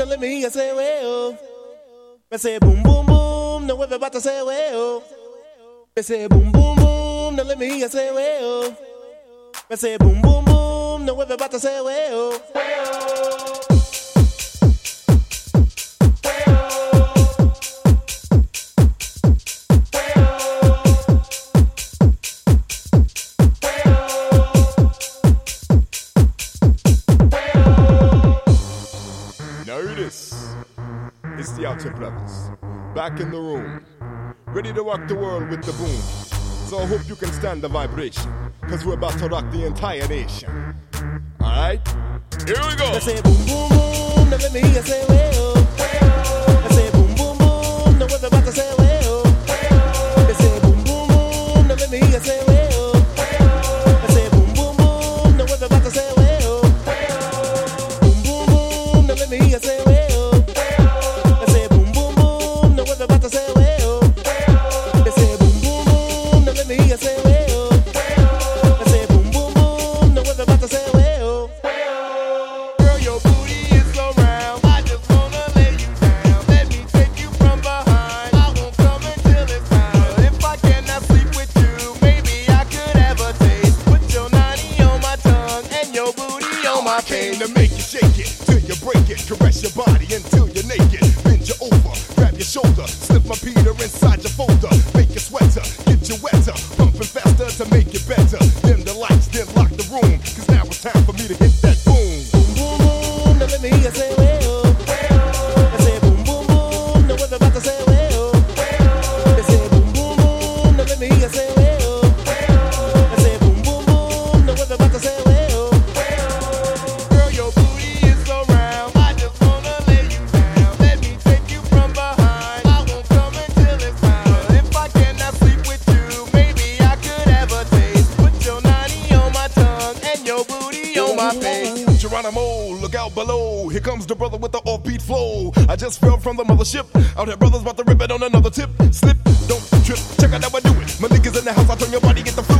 now let me hear you say way oh. Me say boom boom boom, now everybody say way oh. Me say boom boom boom, now let me hear you say way oh. Me say boom boom boom, now everybody say way. Way oh. It's the Outhere Brothers, back in the room, ready to rock the world with the boom. So I hope you can stand the vibration, cause we're about to rock the entire nation. Alright? Here we go. Say boom, boom, boom, now let me hear say, well, well. on my cane to make you shake it till you break it. Caress your body until you're naked. Bend you over, grab your shoulder, slip my Peter inside your folder. Geronimo, look out below. Here comes the brother with the offbeat flow. I just fell from the mothership. Out here, brothers about to rip it on another tip. Slip, don't trip. Check out how I do it. My niggas in the house, I turn your body, get the flu.